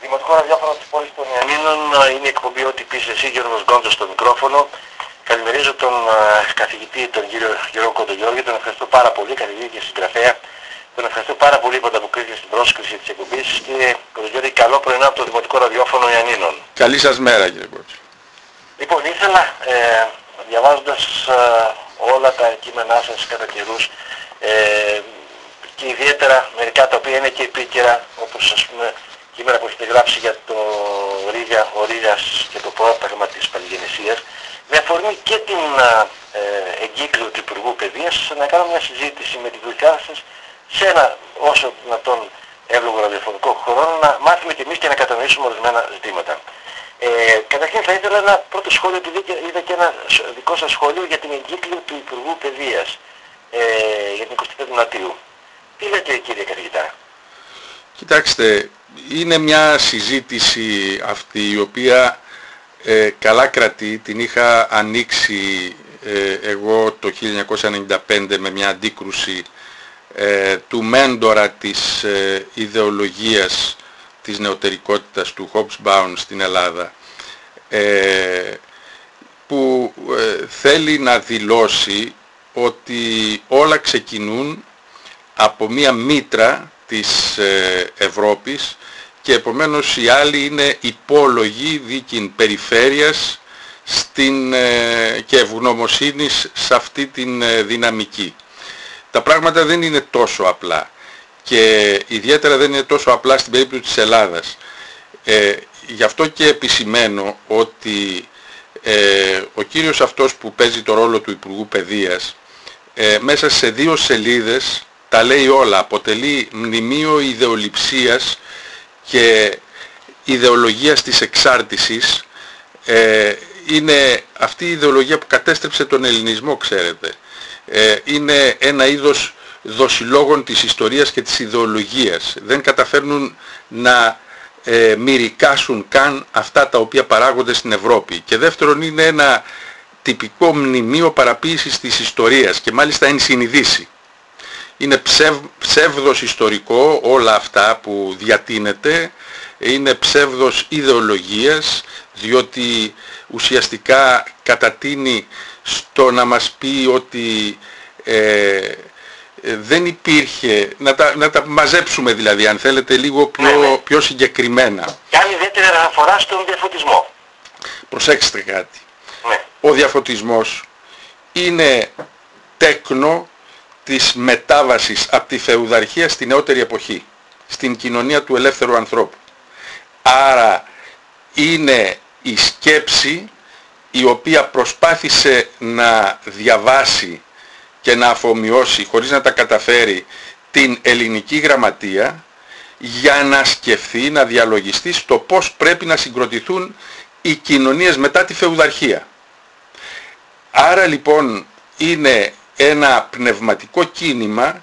Δημοτικό ραδιόφωνο της πόλης των Ιαννίνων είναι η εκπομπή ό,τι πεις εσύ Γιώργος Γκόντζος στο μικρόφωνο. Καλημερίζω τον ε, καθηγητή, τον κύριο Γιώργο Κοντογιώργη, τον ευχαριστώ πάρα πολύ, καθηγητή και συγγραφέα. Τον ευχαριστώ πάρα πολύ που ανταποκρίθηκε στην πρόσκληση της εκπομπής. Κύριε Κοντογιώργη, καλό πρωινό από το Δημοτικό Ραδιόφωνο Ιαννίνων. Καλή σας μέρα κύριε Κότσο. Λοιπόν, ήθελα ε, διαβάζοντας ε, όλα τα κείμενά σας κατά καιρούς ε, και ιδιαίτερα μερικά τα οποία είναι και επίκαιρα, όπως ας πούμε κείμενα που έχετε γράψει για το Ρίγα, ο Ρίγας και το πρόταγμα της Παλιγενεσίας, με αφορμή και την ε, εγκύκλιο του Υπουργού Παιδείας, να κάνω μια συζήτηση με τη δουλειά σας σε ένα όσο δυνατόν εύλογο ραδιοφωνικό χρόνο, να μάθουμε και εμείς και να κατανοήσουμε ορισμένα ζητήματα. Ε, καταρχήν θα ήθελα ένα πρώτο σχόλιο, επειδή είδα και ένα δικό σας σχόλιο για την εγκύκλιο του Υπουργού Παιδείας ε, για την 25η Μαρτίου. Τι λέτε κύριε καθηγητά; Κοιτάξτε, είναι μια συζήτηση αυτή η οποία ε, καλά κρατεί, την είχα ανοίξει ε, εγώ το 1995 με μια αντίκρουση ε, του μέντορα της ε, ιδεολογίας της νεωτερικότητας του Hobsbawm στην Ελλάδα που θέλει να δηλώσει ότι όλα ξεκινούν από μία μήτρα της Ευρώπης και επομένως οι άλλοι είναι υπόλογοι δίκην περιφέρειας στην, ε, και ευγνωμοσύνης σε αυτή την ε, δυναμική. Τα πράγματα δεν είναι τόσο απλά και ιδιαίτερα δεν είναι τόσο απλά στην περίπτωση της Ελλάδας. Ε, γι' αυτό και επισημαίνω ότι ε, ο κύριος αυτός που παίζει το ρόλο του Υπουργού Παιδείας ε, μέσα σε δύο σελίδες τα λέει όλα. Αποτελεί μνημείο ιδεολειψίας και ιδεολογίας της εξάρτησης ε, είναι αυτή η ιδεολογία που κατέστρεψε τον ελληνισμό ξέρετε. Ε, είναι ένα είδος δοσιλόγων της ιστορίας και της ιδεολογίας. Δεν καταφέρνουν να ε, μυρικάσουν καν αυτά τα οποία παράγονται στην Ευρώπη. Και δεύτερον είναι ένα τυπικό μνημείο παραποίησης της ιστορίας και μάλιστα εν συνειδήσει είναι ψευ, ψεύδος ιστορικό όλα αυτά που διατείνεται, είναι ψεύδος ιδεολογίας, διότι ουσιαστικά κατατείνει στο να μας πει ότι ε, δεν υπήρχε, να τα, να τα μαζέψουμε δηλαδή αν θέλετε λίγο πιο, ναι, ναι. πιο συγκεκριμένα. Κάνει ιδιαίτερη αναφορά στον διαφωτισμό. Προσέξτε κάτι. Ναι. Ο διαφωτισμός είναι τέκνο της μετάβασης από τη φεουδαρχία στη νεότερη εποχή, στην κοινωνία του ελεύθερου ανθρώπου. Άρα είναι η σκέψη η οποία προσπάθησε να διαβάσει και να αφομοιώσει χωρίς να τα καταφέρει την ελληνική γραμματεία για να σκεφτεί, να διαλογιστεί στο πώς πρέπει να συγκροτηθούν οι κοινωνίες μετά τη φεουδαρχία. Άρα λοιπόν είναι ένα πνευματικό κίνημα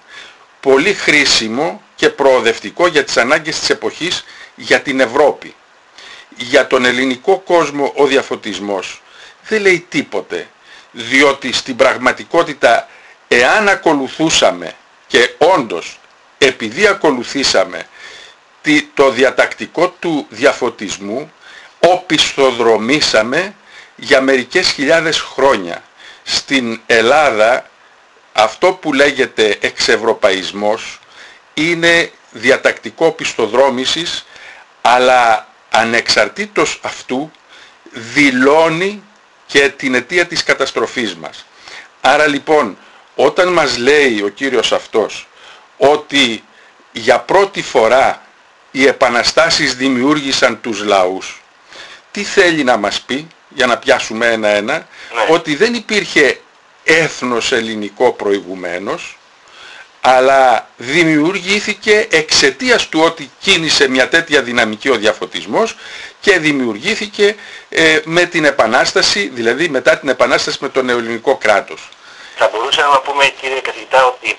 πολύ χρήσιμο και προοδευτικό για τις ανάγκες της εποχής για την Ευρώπη. Για τον ελληνικό κόσμο ο διαφωτισμός δεν λέει τίποτε, διότι στην πραγματικότητα εάν ακολουθούσαμε και όντως επειδή ακολουθήσαμε το διατακτικό του διαφωτισμού οπισθοδρομήσαμε για μερικές χιλιάδες χρόνια. Στην Ελλάδα αυτό που λέγεται εξευρωπαϊσμός είναι διατακτικό πιστοδρόμησης αλλά ανεξαρτήτως αυτού δηλώνει και την αιτία της καταστροφής μας. Άρα λοιπόν όταν μας λέει ο κύριος αυτός ότι για πρώτη φορά οι επαναστάσεις δημιούργησαν τους λαούς τι θέλει να μας πει για να πιάσουμε ένα-ένα ναι. ότι δεν υπήρχε έθνος ελληνικό προηγουμένως αλλά δημιουργήθηκε εξαιτίας του ότι κίνησε μια τέτοια δυναμική ο διαφωτισμός και δημιουργήθηκε ε, με την Επανάσταση, δηλαδή μετά την Επανάσταση με το νεοελληνικό κράτος. Θα μπορούσαμε να πούμε κύριε καθηγητά ότι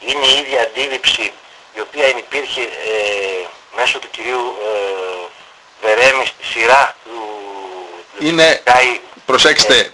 είναι η ίδια αντίληψη η οποία υπήρχε ε, μέσω του κυρίου ε, Βερέμι στη σειρά του... Είναι, προσέξτε,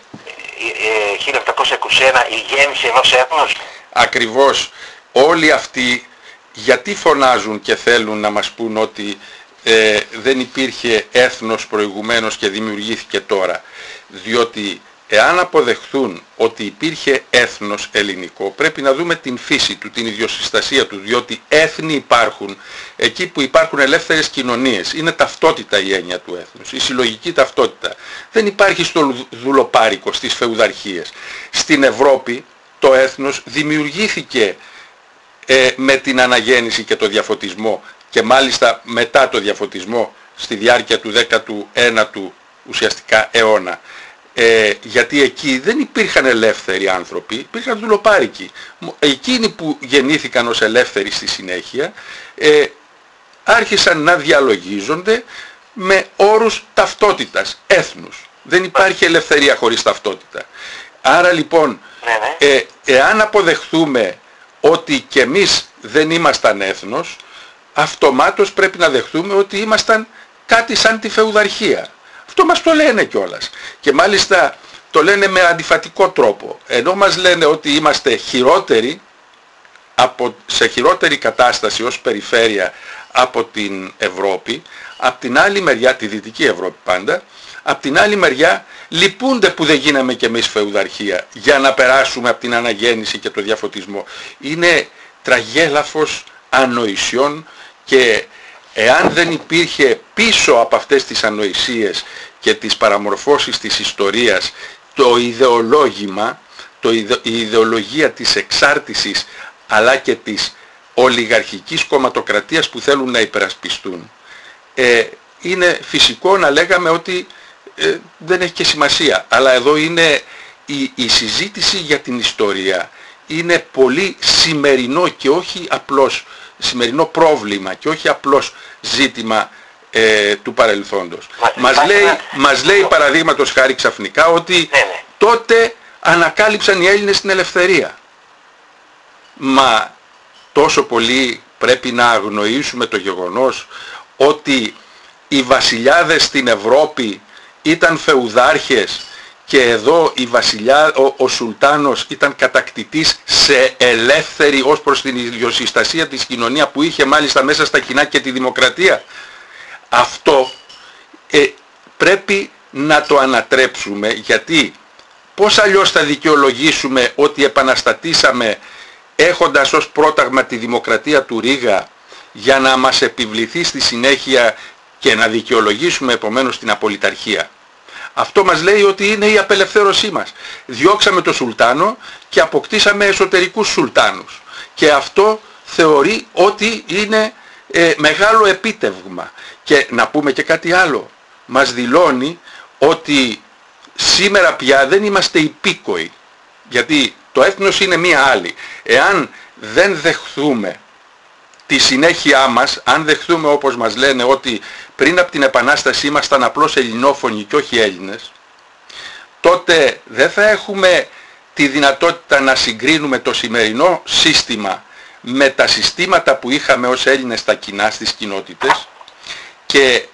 1721 η γέννηση ενός έθνους. Ακριβώς. Όλοι αυτοί γιατί φωνάζουν και θέλουν να μας πούν ότι ε, δεν υπήρχε έθνος προηγουμένως και δημιουργήθηκε τώρα; Διότι εάν αποδεχθούν ότι υπήρχε έθνος ελληνικό, πρέπει να δούμε την φύση του, την ιδιοσυστασία του, διότι έθνη υπάρχουν εκεί που υπάρχουν ελεύθερες κοινωνίες. Είναι ταυτότητα η έννοια του έθνους, η συλλογική ταυτότητα. Δεν υπάρχει στο δουλοπάρικο, στις φεουδαρχίες. Στην Ευρώπη το έθνος δημιουργήθηκε ε, με την αναγέννηση και το διαφωτισμό και μάλιστα μετά το διαφωτισμό στη διάρκεια του 19ου ουσιαστικά αιώνα. Ε, γιατί εκεί δεν υπήρχαν ελεύθεροι άνθρωποι, υπήρχαν δουλοπάρικοι. Εκείνοι που γεννήθηκαν ως ελεύθεροι στη συνέχεια ε, άρχισαν να διαλογίζονται με όρους ταυτότητας, έθνους. Δεν υπάρχει ελευθερία χωρίς ταυτότητα. Άρα λοιπόν, ναι, ναι. ε, εάν αποδεχθούμε ότι και εμείς δεν ήμασταν έθνος, αυτομάτως πρέπει να δεχθούμε ότι ήμασταν κάτι σαν τη φεουδαρχία. Αυτό μας το λένε κιόλας. Και μάλιστα το λένε με αντιφατικό τρόπο. Ενώ μας λένε ότι είμαστε χειρότεροι, από, σε χειρότερη κατάσταση ως περιφέρεια από την Ευρώπη, από την άλλη μεριά, τη Δυτική Ευρώπη πάντα, από την άλλη μεριά λυπούνται που δεν γίναμε κι εμείς φεουδαρχία για να περάσουμε από την αναγέννηση και το διαφωτισμό. Είναι τραγέλαφος ανοησιών και εάν δεν υπήρχε πίσω από αυτές τις ανοησίες και τις παραμορφώσεις της ιστορίας το ιδεολόγημα, το η ιδεολογία της εξάρτησης αλλά και της ολιγαρχικής κομματοκρατίας που θέλουν να υπερασπιστούν. Ε, είναι φυσικό να λέγαμε ότι ε, δεν έχει και σημασία. Αλλά εδώ είναι η, η συζήτηση για την ιστορία. Είναι πολύ σημερινό και όχι απλώς σημερινό πρόβλημα και όχι απλώς ζήτημα ε, του παρελθόντος. μας, λέει, μας λέει παραδείγματος χάρη ξαφνικά ότι ναι, ναι. τότε ανακάλυψαν οι Έλληνες την ελευθερία. Μα τόσο πολύ πρέπει να αγνοήσουμε το γεγονός ότι οι βασιλιάδες στην Ευρώπη ήταν φεουδάρχες και εδώ η βασιλιά, ο, ο Σουλτάνος ήταν κατακτητής σε ελεύθερη ως προς την ιδιοσυστασία της κοινωνία που είχε μάλιστα μέσα στα κοινά και τη δημοκρατία. Αυτό ε, πρέπει να το ανατρέψουμε γιατί πώς αλλιώς θα δικαιολογήσουμε ότι επαναστατήσαμε έχοντας ως πρόταγμα τη δημοκρατία του Ρήγα για να μας επιβληθεί στη συνέχεια και να δικαιολογήσουμε επομένως την απολυταρχία; Αυτό μας λέει ότι είναι η απελευθέρωσή μας. Διώξαμε το Σουλτάνο και αποκτήσαμε εσωτερικούς Σουλτάνους. Και αυτό θεωρεί ότι είναι ε, μεγάλο επίτευγμα. Και να πούμε και κάτι άλλο. Μας δηλώνει ότι σήμερα πια δεν είμαστε υπήκοοι. Γιατί το έθνος είναι μία άλλη. Εάν δεν δεχθούμε τη συνέχειά μας, αν δεχθούμε όπως μας λένε ότι πριν από την Επανάσταση ήμασταν απλώς ελληνόφωνοι και όχι Έλληνες, τότε δεν θα έχουμε τη δυνατότητα να συγκρίνουμε το σημερινό σύστημα με τα συστήματα που είχαμε ως Έλληνες στα κοινά στις κοινότητες και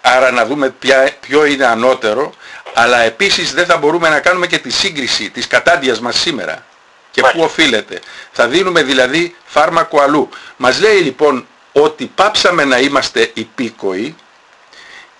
άρα να δούμε ποιο είναι ανώτερο, αλλά επίσης δεν θα μπορούμε να κάνουμε και τη σύγκριση της κατάντιας μας σήμερα και πού οφείλεται. Θα δίνουμε δηλαδή φάρμακο αλλού. Μας λέει λοιπόν ότι πάψαμε να είμαστε υπήκοοι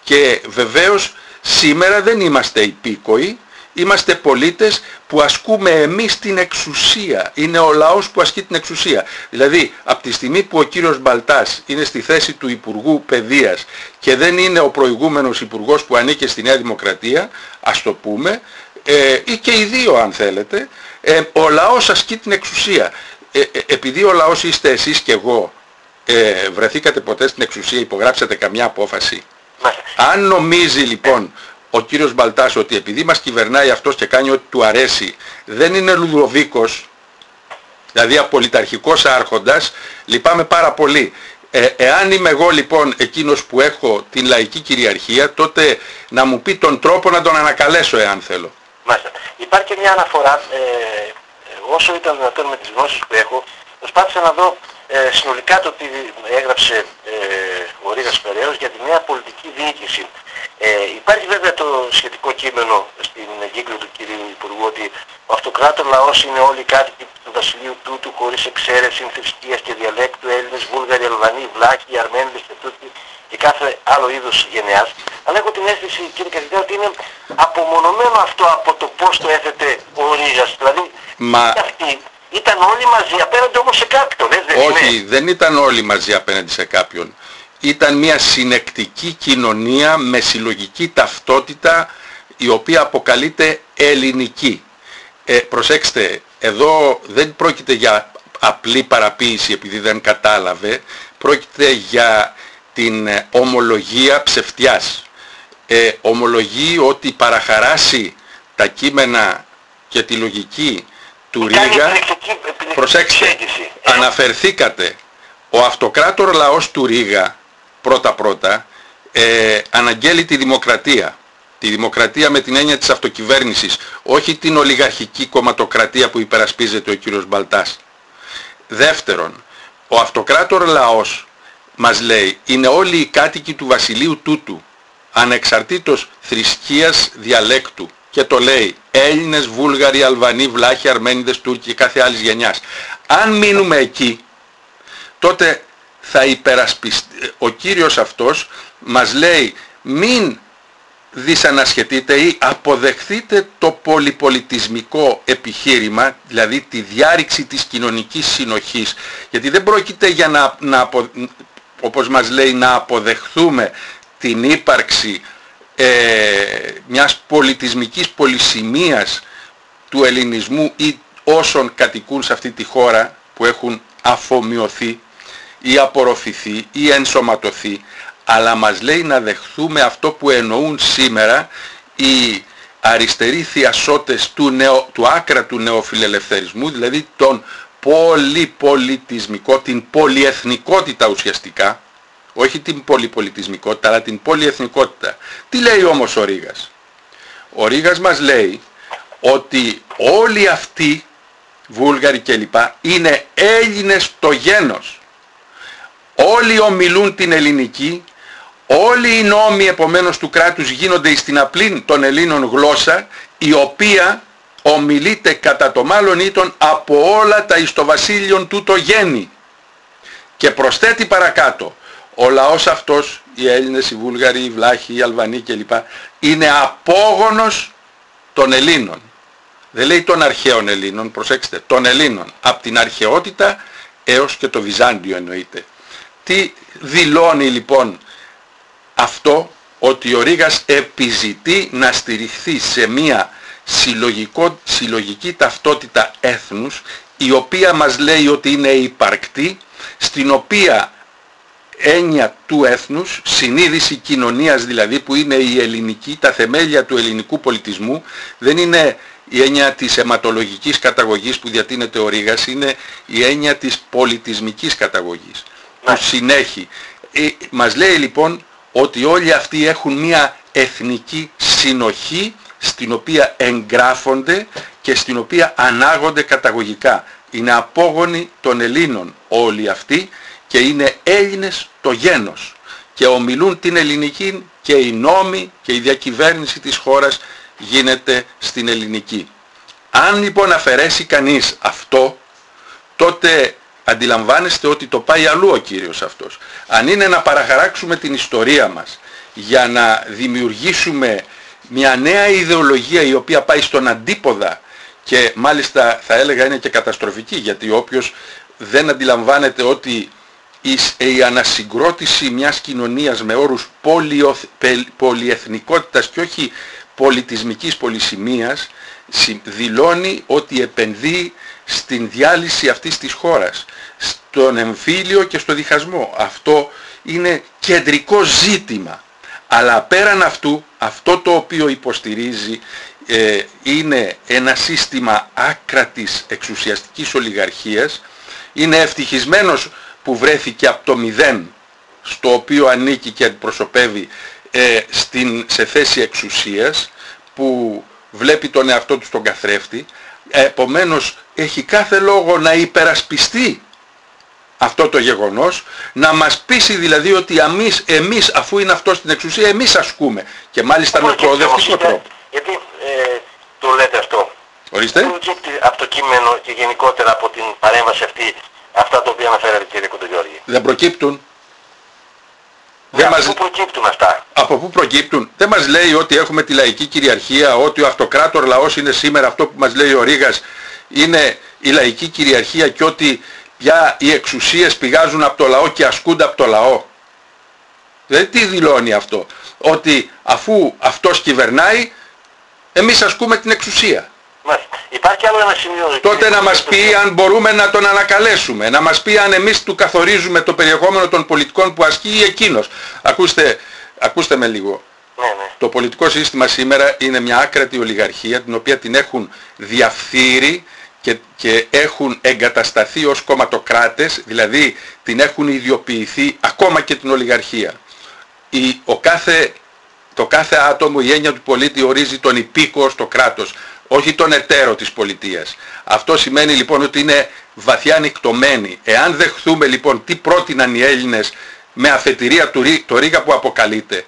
και βεβαίως σήμερα δεν είμαστε υπήκοοι, είμαστε πολίτες που ασκούμε εμείς την εξουσία. Είναι ο λαός που ασκεί την εξουσία. Δηλαδή, από τη στιγμή που ο κύριος Μπαλτάς είναι στη θέση του Υπουργού Παιδείας και δεν είναι ο προηγούμενος Υπουργός που ανήκε στη Νέα Δημοκρατία, ας το πούμε, ε, ή και οι δύο αν θέλετε, ε, ο λαός ασκεί την εξουσία. Ε, ε, επειδή ο λαός είστε εσείς και εγώ, ε, βρεθήκατε ποτέ στην εξουσία, υπογράψατε καμιά απόφαση; Αν νομίζει λοιπόν ο κύριος Μπαλτάς ότι επειδή μας κυβερνάει αυτός και κάνει ό,τι του αρέσει, δεν είναι Λουδοβίκος, δηλαδή απολυταρχικός άρχοντας, λυπάμαι πάρα πολύ. Ε, εάν είμαι εγώ λοιπόν εκείνος που έχω την λαϊκή κυριαρχία, τότε να μου πει τον τρόπο να τον ανακαλέσω εάν θέλω. Μάλιστα. Υπάρχει και μια αναφορά, ε, όσο ήταν δυνατόν με τις γνώσεις που έχω, προσπάθησα να δω ε, συνολικά το τι έγραψε ε, ο Ρίγας Περαίος για τη νέα πολιτική διοίκηση. Ε, υπάρχει βέβαια το σχετικό κείμενο στην εγκύκλιο του κυρίου Υπουργού ότι ο αυτοκράτορ λαός είναι όλοι οι κάτοικοι του βασιλείου τούτου χωρίς εξαίρεση θρησκείας και διαλέκτου Έλληνες, Βούλγαροι, Αλβανοί, Βλάκοι, Αρμένοι και τούτοι και κάθε άλλο είδους γενεάς, αλλά έχω την αίσθηση κύριε καθηγητά ότι είναι απομονωμένο αυτό από το πώς το έθετε ο Ρίζας. Δηλαδή Μα... αυτοί ήταν όλοι μαζί απέναντι όμως σε κάποιον, έτσι δεν Όχι, είναι; δεν ήταν όλοι μαζί απέναντι σε κάποιον. Ήταν μια συνεκτική κοινωνία με συλλογική ταυτότητα η οποία αποκαλείται ελληνική. Ε, προσέξτε, εδώ δεν πρόκειται για απλή παραποίηση επειδή δεν κατάλαβε, πρόκειται για την ε, ομολογία ψευτιάς. Ε, ομολογεί ότι παραχαράσει τα κείμενα και τη λογική του Κάνει Ρίγα, επιλεκτική- επιλεκτική προσέξτε, προσέγγιση. Ε, αναφερθήκατε, ο αυτοκράτορ λαός του Ρίγα, πρώτα-πρώτα, ε, αναγγέλει τη δημοκρατία. Τη δημοκρατία με την έννοια της αυτοκυβέρνησης, όχι την ολιγαρχική κομματοκρατία που υπερασπίζεται ο κύριος Μπαλτάς. Δεύτερον, ο αυτοκράτορ λαός μας λέει είναι όλοι οι κάτοικοι του βασιλείου τούτου ανεξαρτήτως θρησκείας διαλέκτου και το λέει Έλληνες, Βούλγαροι, Αλβανοί, Βλάχοι, Αρμένιδες, Τούρκοι και κάθε άλλης γενιάς. Αν μείνουμε εκεί τότε θα υπερασπιστεί ο κύριος αυτός μας λέει μην δυσανασχετείτε ή αποδεχθείτε το πολυπολιτισμικό επιχείρημα, δηλαδή τη διάρρηξη της κοινωνικής συνοχής. Γιατί δεν πρόκειται για να, να απο- όπως μας λέει, να αποδεχθούμε την ύπαρξη ε, μιας πολιτισμικής πολυσημείας του ελληνισμού ή όσων κατοικούν σε αυτή τη χώρα που έχουν αφομοιωθεί ή απορροφηθεί ή ενσωματωθεί. Αλλά μας λέει να δεχθούμε αυτό που εννοούν σήμερα οι αριστεροί θειασότες του, νεο, του άκρα του νεοφιλελευθερισμού δηλαδή τον πολυπολιτισμικό, την πολυεθνικότητα ουσιαστικά όχι την πολυπολιτισμικότητα αλλά την πολυεθνικότητα. Τι λέει όμως ο Ρήγας; Ο Ρήγας μας λέει ότι όλοι αυτοί Βούλγαροι κλπ είναι Έλληνες στο γένος. Όλοι ομιλούν την ελληνική, όλοι οι νόμοι επομένως του κράτους γίνονται στην απλή των Ελλήνων γλώσσα, η οποία ομιλείται κατά το μάλλον ήτον από όλα τα εις το βασίλειον τούτο γέννη. Και προσθέτει παρακάτω, ο λαός αυτός, οι Έλληνες, οι Βούλγαροι, οι Βλάχοι, οι Αλβανοί κλπ. είναι απόγονος των Ελλήνων. Δεν λέει των αρχαίων Ελλήνων, προσέξτε, των Ελλήνων. Από την αρχαιότητα έως και το Βυζάντιο εννοείται. Τι δηλώνει λοιπόν αυτό ότι ο Ρήγας επιζητεί να στηριχθεί σε μια συλλογικό, συλλογική ταυτότητα έθνους η οποία μας λέει ότι είναι υπαρκτή στην οποία έννοια του έθνους, συνείδηση κοινωνίας δηλαδή που είναι η ελληνική, τα θεμέλια του ελληνικού πολιτισμού δεν είναι η έννοια της αιματολογικής καταγωγής που διατείνεται ο Ρήγας, είναι η έννοια της πολιτισμικής καταγωγής που συνέχει. Ε, μας λέει λοιπόν ότι όλοι αυτοί έχουν μια εθνική συνοχή στην οποία εγγράφονται και στην οποία ανάγονται καταγωγικά. Είναι απόγονοι των Ελλήνων όλοι αυτοί και είναι Έλληνες το γένος και ομιλούν την ελληνική και οι νόμοι και η διακυβέρνηση της χώρας γίνεται στην ελληνική. Αν λοιπόν αφαιρέσει κανείς αυτό, τότε αντιλαμβάνεστε ότι το πάει αλλού ο κύριος αυτός. Αν είναι να παραχαράξουμε την ιστορία μας για να δημιουργήσουμε μια νέα ιδεολογία η οποία πάει στον αντίποδα και μάλιστα θα έλεγα είναι και καταστροφική γιατί όποιος δεν αντιλαμβάνεται ότι η ανασυγκρότηση μιας κοινωνίας με όρους πολυεθνικότητας και όχι πολιτισμικής πολυσημείας δηλώνει ότι επενδύει στην διάλυση αυτής της χώρας, στον εμφύλιο και στο διχασμό. Αυτό είναι κεντρικό ζήτημα. Αλλά πέραν αυτού, αυτό το οποίο υποστηρίζει ε, είναι ένα σύστημα άκρατης εξουσιαστικής ολιγαρχίας. Είναι ευτυχισμένος που βρέθηκε από το μηδέν στο οποίο ανήκει και αντιπροσωπεύει ε, στην, σε θέση εξουσίας που βλέπει τον εαυτό του στον καθρέφτη επομένως έχει κάθε λόγο να υπερασπιστεί αυτό το γεγονός να μας πείσει δηλαδή ότι εμείς, εμείς αφού είναι αυτό στην εξουσία εμείς ασκούμε και μάλιστα με προοδευτικό τρόπο. Γιατί ε, το λέτε αυτό; Ορίστε. Προκύπτει από το κείμενο και γενικότερα από την παρέμβαση αυτή αυτά τα οποία αναφέρατε κύριε Κοντογιώργη. Δεν προκύπτουν. Δεν από πού προκύπτουν αυτά; Από πού προκύπτουν; Δεν μας λέει ότι έχουμε τη λαϊκή κυριαρχία, ότι ο αυτοκράτορ λαός είναι σήμερα αυτό που μας λέει ο Ρήγας είναι η λαϊκή κυριαρχία και ότι πια οι εξουσίες πηγάζουν από το λαό και ασκούνται από το λαό. Δηλαδή τι δηλώνει αυτό; Ότι αφού αυτός κυβερνάει, εμείς ασκούμε την εξουσία. Υπάρχει άλλο ένα σημείο. Τότε να μας πει αν μπορούμε να τον ανακαλέσουμε. Να μας πει αν εμείς του καθορίζουμε το περιεχόμενο των πολιτικών που ασκεί ή εκείνος. Ακούστε, ακούστε με λίγο. Ναι, ναι. Το πολιτικό σύστημα σήμερα είναι μια άκρατη ολιγαρχία την οποία την έχουν διαφθείρει και, και έχουν εγκατασταθεί ως κομματοκράτες, δηλαδή την έχουν ιδιοποιηθεί ακόμα και την ολιγαρχία. Η, ο κάθε, το κάθε άτομο, η έννοια του πολίτη ορίζει τον υπήκο στο κράτος όχι τον εταίρο της πολιτείας. Αυτό σημαίνει λοιπόν ότι είναι βαθιά νικτωμένοι. Εάν δεχθούμε λοιπόν τι πρότειναν οι Έλληνες με αφετηρία του, το Ρίγα που αποκαλείται,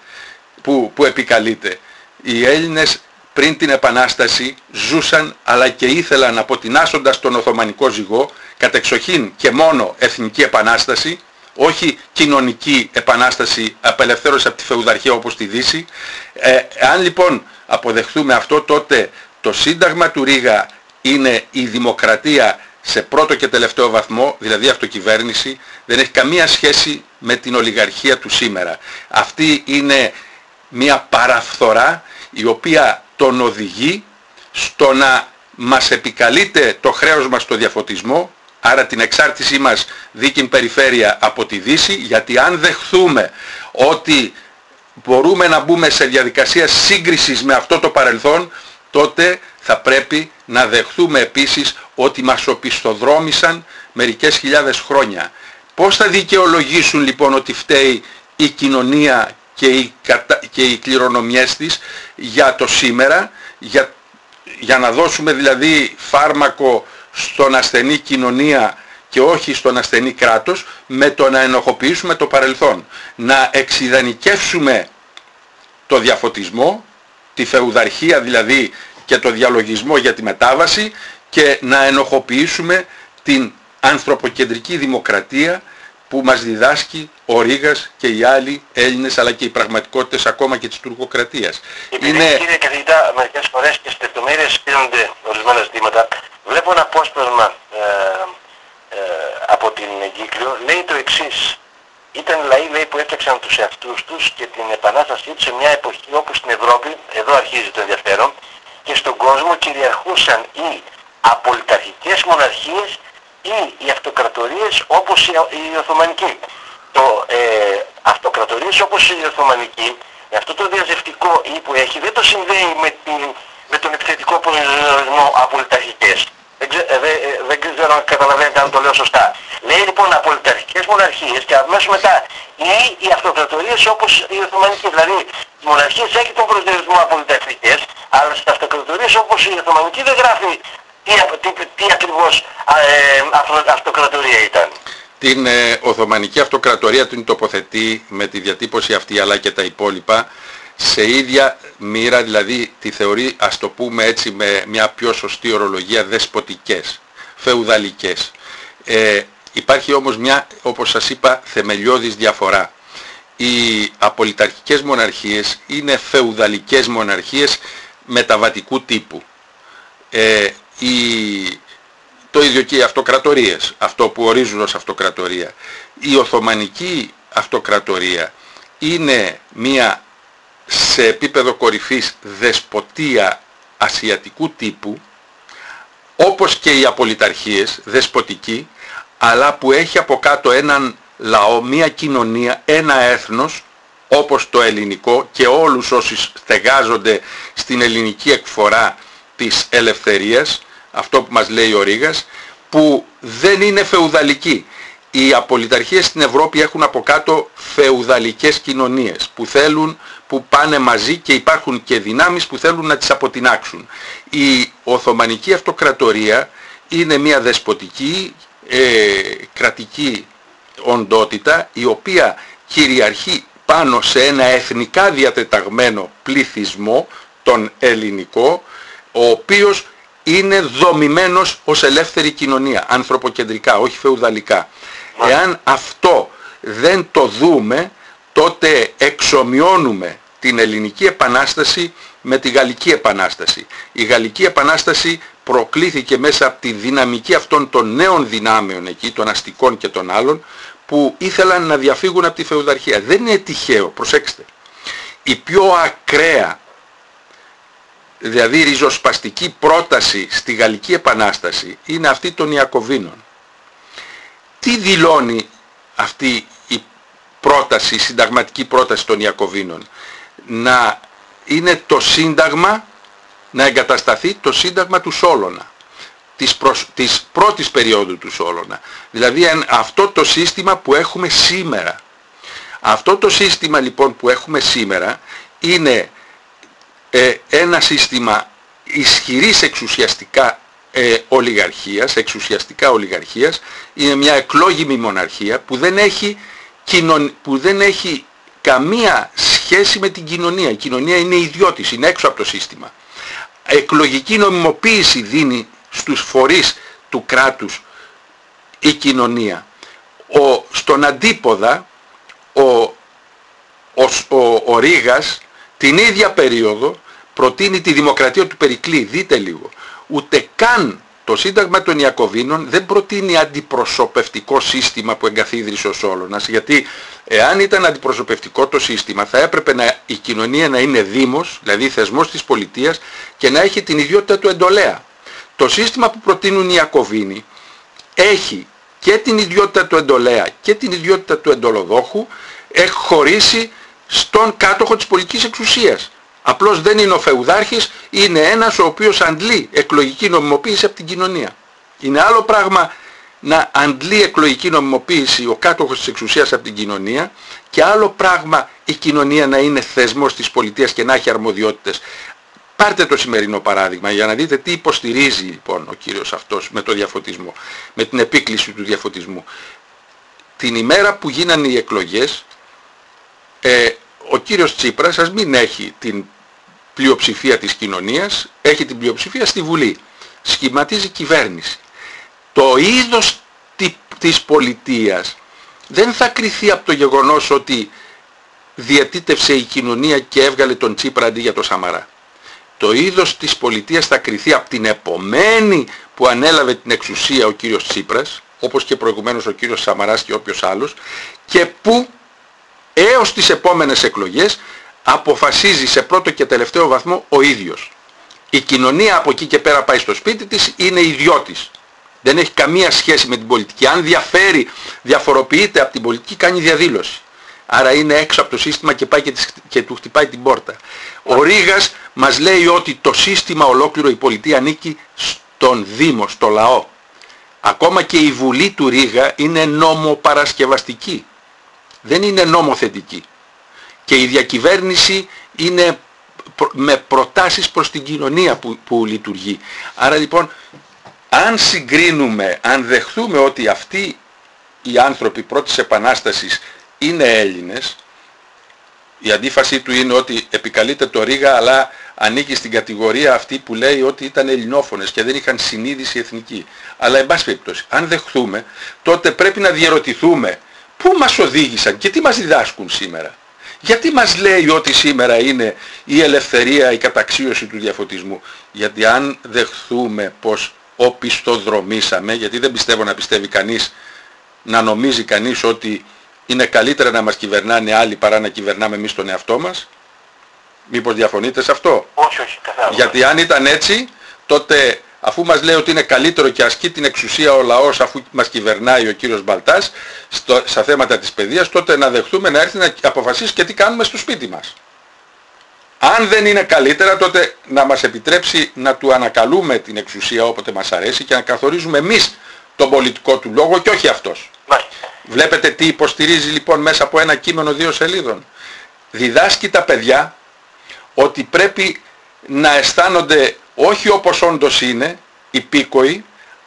που, που επικαλείται, οι Έλληνες πριν την Επανάσταση ζούσαν αλλά και ήθελαν αποτινάσοντας τον Οθωμανικό ζυγό κατεξοχήν και μόνο εθνική επανάσταση όχι κοινωνική επανάσταση απελευθέρωσης από τη φεουδαρχία όπως τη Δύση. Ε, αν λοιπόν αποδεχθούμε αυτό τότε το σύνταγμα του Ρίγα είναι η δημοκρατία σε πρώτο και τελευταίο βαθμό, δηλαδή αυτοκυβέρνηση, δεν έχει καμία σχέση με την ολιγαρχία του σήμερα. Αυτή είναι μια παραφθορά η οποία τον οδηγεί στο να μας επικαλείται το χρέος μας στο διαφωτισμό, άρα την εξάρτησή μας δίκην περιφέρεια από τη Δύση, γιατί αν δεχθούμε ότι μπορούμε να μπούμε σε διαδικασία σύγκρισης με αυτό το παρελθόν, τότε θα πρέπει να δεχθούμε επίσης ότι μας οπισθοδρόμησαν μερικές χιλιάδες χρόνια. Πώς θα δικαιολογήσουν λοιπόν ότι φταίει η κοινωνία και οι, κατα... και οι κληρονομιές της για το σήμερα, για... για να δώσουμε δηλαδή φάρμακο στον ασθενή κοινωνία και όχι στον ασθενή κράτος με το να ενοχοποιήσουμε το παρελθόν. Να εξειδανικεύσουμε το διαφωτισμό τη φεουδαρχία δηλαδή και το διαλογισμό για τη μετάβαση και να ενοχοποιήσουμε την ανθρωποκεντρική δημοκρατία που μας διδάσκει ο Ρήγας και οι άλλοι Έλληνες αλλά και οι πραγματικότητες ακόμα και της τουρκοκρατίας. Επειδή είναι... κύριε καθηγητά μερικές φορές και στις λεπτομέρειες στείλονται ορισμένα ζητήματα βλέπω ένα απόσπασμα ε, ε, από την εγκύκλιο λέει το εξής ήταν λαοί λέει, που έφτιαξαν τους εαυτούς τους και την επανάστασή τους σε μια εποχή όπου στην Ευρώπη, εδώ αρχίζει το ενδιαφέρον, και στον κόσμο κυριαρχούσαν οι απολυταρχικές μοναρχίες ή οι αυτοκρατορίες όπως η Οθωμανική. Το ε, αυτοκρατορίες όπως η Οθωμανική, αυτό το διαζευτικό ή που έχει δεν το συνδέει με, την, με τον επιθετικό πολιτισμό απολυταρχικές. Δεν, ξε, ε, δεν ξέρω αν καταλαβαίνετε αν το λέω σωστά. Λέει λοιπόν απολυταρχικές μοναρχίες και αμέσως μετά ή οι αυτοκρατορίες όπως η Οθωμανική. Δηλαδή οι μοναρχίες έχει τον προσδιορισμό απολυταρχικές, αλλά στις αυτοκρατορίες όπως η Οθωμανική δεν γράφει τι, τι, τι ακριβώς ε, αυτοκρατορία ήταν. Την ε, Οθωμανική Αυτοκρατορία την τοποθετεί με τη διατύπωση αυτή αλλά και τα υπόλοιπα σε ίδια μοίρα, δηλαδή τη θεωρεί, ας το πούμε έτσι με μια πιο σωστή ορολογία, δεσποτικές, φεουδαλικές. Ε, υπάρχει όμως μια, όπως σας είπα, θεμελιώδης διαφορά. Οι απολυταρχικές μοναρχίες είναι φεουδαλικές μοναρχίες μεταβατικού τύπου. Ε, η, το ίδιο και οι αυτοκρατορίες, αυτό που ορίζουν ως αυτοκρατορία. Η Οθωμανική αυτοκρατορία είναι μια σε επίπεδο κορυφής δεσποτεία ασιατικού τύπου, όπως και οι απολυταρχίες, δεσποτική, αλλά που έχει από κάτω έναν λαό, μια κοινωνία, ένα έθνος, όπως το ελληνικό και όλους όσοι στεγάζονται στην ελληνική εκφορά της ελευθερίας, αυτό που μας λέει ο Ρήγας, που δεν είναι φεουδαλική οι απολυταρχίες στην Ευρώπη έχουν από κάτω φεουδαλικές κοινωνίες που θέλουν, που πάνε μαζί και υπάρχουν και δυνάμεις που θέλουν να τις αποτινάξουν. Η Οθωμανική Αυτοκρατορία είναι μια δεσποτική ε, κρατική οντότητα η οποία κυριαρχεί πάνω σε ένα εθνικά διατεταγμένο πληθυσμό, τον ελληνικό, ο οποίος είναι δομημένος ως ελεύθερη κοινωνία, ανθρωποκεντρικά, όχι φεουδαλικά. Εάν αυτό δεν το δούμε, τότε εξομοιώνουμε την ελληνική επανάσταση με τη γαλλική επανάσταση. Η γαλλική επανάσταση προκλήθηκε μέσα από τη δυναμική αυτών των νέων δυνάμεων εκεί, των αστικών και των άλλων, που ήθελαν να διαφύγουν από τη φεουδαρχία. Δεν είναι τυχαίο, προσέξτε. Η πιο ακραία, δηλαδή ριζοσπαστική πρόταση στη Γαλλική Επανάσταση είναι αυτή των Ιακωβίνων. Τι δηλώνει αυτή η πρόταση, η συνταγματική πρόταση των Ιακωβίνων. Να είναι το σύνταγμα, να εγκατασταθεί το σύνταγμα του Σόλωνα της, προς, της πρώτης περίοδου του Σόλωνα. Δηλαδή αυτό το σύστημα που έχουμε σήμερα. Αυτό το σύστημα λοιπόν που έχουμε σήμερα είναι ε, ένα σύστημα ισχυρής εξουσιαστικά ε, ολιγαρχίας, εξουσιαστικά ολιγαρχίας, είναι μια εκλόγιμη μοναρχία που δεν έχει, που δεν έχει καμία σχέση με την κοινωνία. Η κοινωνία είναι ιδιώτης, είναι έξω από το σύστημα. Εκλογική νομιμοποίηση δίνει στους φορείς του κράτους η κοινωνία. Ο, στον αντίποδα ο, ο, ο, ο Ρήγας την ίδια περίοδο προτείνει τη δημοκρατία του Περικλή. Δείτε λίγο. Ούτε καν το Σύνταγμα των Ιακωβίνων δεν προτείνει αντιπροσωπευτικό σύστημα που εγκαθίδρυσε ο Σόλωνας, γιατί εάν ήταν αντιπροσωπευτικό το σύστημα θα έπρεπε να, η κοινωνία να είναι δήμος, δηλαδή θεσμός της πολιτείας και να έχει την ιδιότητα του εντολέα. Το σύστημα που προτείνουν οι Ιακωβίνοι έχει και την ιδιότητα του εντολέα και την ιδιότητα του εντολοδόχου έχει χωρίσει στον κάτοχο της πολιτικής εξουσίας. Απλώς δεν είναι ο φεουδάρχης, είναι ένας ο οποίος αντλεί εκλογική νομιμοποίηση από την κοινωνία. Είναι άλλο πράγμα να αντλεί εκλογική νομιμοποίηση ο κάτοχος της εξουσίας από την κοινωνία και άλλο πράγμα η κοινωνία να είναι θεσμός της πολιτείας και να έχει αρμοδιότητες. Πάρτε το σημερινό παράδειγμα για να δείτε τι υποστηρίζει λοιπόν ο κύριος αυτός με το διαφωτισμό, με την επίκληση του διαφωτισμού. Την ημέρα που γίνανε οι εκλογές, ε, ο κύριος Τσίπρας, ας μην έχει την πλειοψηφία της κοινωνίας, έχει την πλειοψηφία στη Βουλή. Σχηματίζει κυβέρνηση. Το είδος της πολιτείας δεν θα κριθεί από το γεγονός ότι διατήτευσε η κοινωνία και έβγαλε τον Τσίπρα αντί για τον Σαμαρά το είδος της πολιτείας θα κριθεί από την επομένη που ανέλαβε την εξουσία ο κύριος Τσίπρας, όπως και προηγουμένως ο κύριος Σαμαράς και όποιος άλλος, και που έως τις επόμενες εκλογές αποφασίζει σε πρώτο και τελευταίο βαθμό ο ίδιος. Η κοινωνία από εκεί και πέρα πάει στο σπίτι της, είναι ιδιώτης. Δεν έχει καμία σχέση με την πολιτική. Αν διαφέρει, διαφοροποιείται από την πολιτική, κάνει διαδήλωση. Άρα είναι έξω από το σύστημα και πάει και, του χτυπάει την πόρτα. Ο Ρήγας μας λέει ότι το σύστημα ολόκληρο η πολιτεία ανήκει στον Δήμο, στο λαό. Ακόμα και η Βουλή του Ρήγα είναι νόμοπαρασκευαστική. Δεν είναι νόμοθετική. Και η διακυβέρνηση είναι με προτάσεις προς την κοινωνία που, που λειτουργεί. Άρα λοιπόν, αν συγκρίνουμε, αν δεχθούμε ότι αυτοί οι άνθρωποι πρώτης επανάστασης είναι Έλληνες, η αντίφασή του είναι ότι επικαλείται το Ρήγα αλλά ανήκει στην κατηγορία αυτή που λέει ότι ήταν ελληνόφωνες και δεν είχαν συνείδηση εθνική. Αλλά εν πάση περιπτώσει, αν δεχθούμε, τότε πρέπει να διαρωτηθούμε πού μας οδήγησαν και τι μας διδάσκουν σήμερα. Γιατί μας λέει ότι σήμερα είναι η ελευθερία, η καταξίωση του διαφωτισμού; Γιατί αν δεχθούμε πως οπισθοδρομήσαμε, γιατί δεν πιστεύω να πιστεύει κανείς, να νομίζει κανείς ότι είναι καλύτερα να μας κυβερνάνε άλλοι παρά να κυβερνάμε εμείς τον εαυτό μας; Μήπως διαφωνείτε σε αυτό; Όχι, όχι, καθόλου. Γιατί αν ήταν έτσι, τότε αφού μας λέει ότι είναι καλύτερο και ασκεί την εξουσία ο λαός αφού μας κυβερνάει ο κύριος Μπαλτάς στο, στα θέματα της παιδείας, τότε να δεχτούμε να έρθει να αποφασίσει και τι κάνουμε στο σπίτι μας. Αν δεν είναι καλύτερα τότε να μας επιτρέψει να του ανακαλούμε την εξουσία όποτε μας αρέσει και να καθορίζουμε εμείς τον πολιτικό του λόγο και όχι αυτός. Βλέπετε τι υποστηρίζει λοιπόν μέσα από ένα κείμενο δύο σελίδων. Διδάσκει τα παιδιά ότι πρέπει να αισθάνονται όχι όπως όντως είναι, υπήκοοι,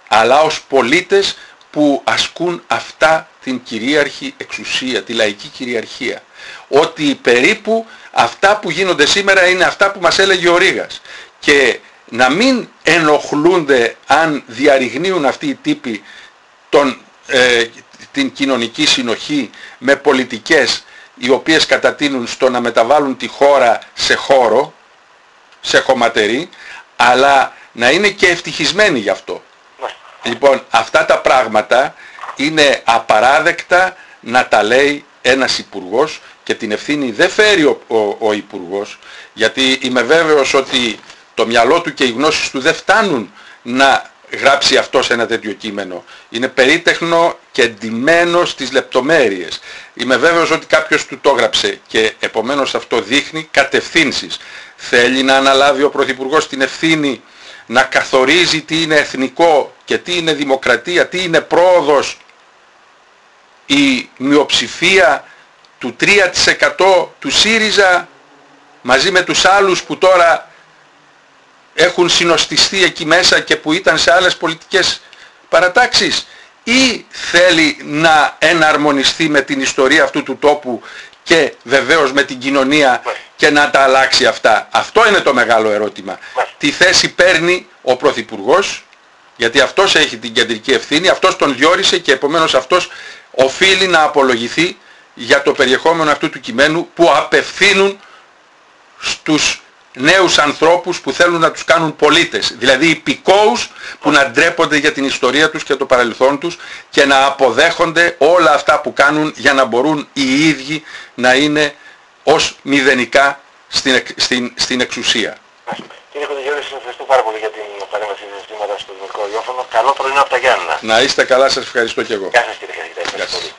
αλλά ως πολίτες που ασκούν αυτά την κυρίαρχη εξουσία, τη λαϊκή κυριαρχία. Ότι περίπου αυτά που γίνονται σήμερα είναι αυτά που μας έλεγε ο Ρήγας. Και να μην ενοχλούνται αν διαρριγνύουν αυτοί οι τύποι τον, ε, την κοινωνική συνοχή με πολιτικές οι οποίες κατατείνουν στο να μεταβάλουν τη χώρα σε χώρο, σε χωματερή, αλλά να είναι και ευτυχισμένοι γι' αυτό. Λοιπόν, αυτά τα πράγματα είναι απαράδεκτα να τα λέει ένας υπουργός και την ευθύνη δεν φέρει ο, ο, ο υπουργός γιατί είμαι βέβαιος ότι το μυαλό του και οι γνώσεις του δεν φτάνουν να γράψει αυτό σε ένα τέτοιο κείμενο. Είναι περίτεχνο και εντυμένο στις λεπτομέρειες. Είμαι βέβαιος ότι κάποιος του το έγραψε και επομένως αυτό δείχνει κατευθύνσεις. Θέλει να αναλάβει ο Πρωθυπουργός την ευθύνη να καθορίζει τι είναι εθνικό και τι είναι δημοκρατία, τι είναι πρόοδος η μειοψηφία του 3% του ΣΥΡΙΖΑ μαζί με τους άλλους που τώρα έχουν συνοστιστεί εκεί μέσα και που ήταν σε άλλες πολιτικές παρατάξεις ή θέλει να εναρμονιστεί με την ιστορία αυτού του τόπου και βεβαίως με την κοινωνία και να τα αλλάξει αυτά. Αυτό είναι το μεγάλο ερώτημα. Τι θέση παίρνει ο Πρωθυπουργός, γιατί αυτός έχει την κεντρική ευθύνη, αυτός τον διόρισε και επομένως αυτός οφείλει να απολογηθεί για το περιεχόμενο αυτού του κειμένου που απευθύνουν στους νέους ανθρώπους που θέλουν να τους κάνουν πολίτες. Δηλαδή υπηκόους που να ντρέπονται για την ιστορία τους και το παρελθόν τους και να αποδέχονται όλα αυτά που κάνουν για να μπορούν οι ίδιοι να είναι ως μηδενικά στην, στην, στην εξουσία. Κύριε Κοντογιώρη, σας ευχαριστώ πάρα πολύ για την παρέμβαση της ζητήματα στο Δημοτικό Ριόφωνο. Καλό πρωινό από τα Γιάννα. Να είστε καλά, σας ευχαριστώ και εγώ. Γεια σας κύριε Ευχαριστώ πολύ.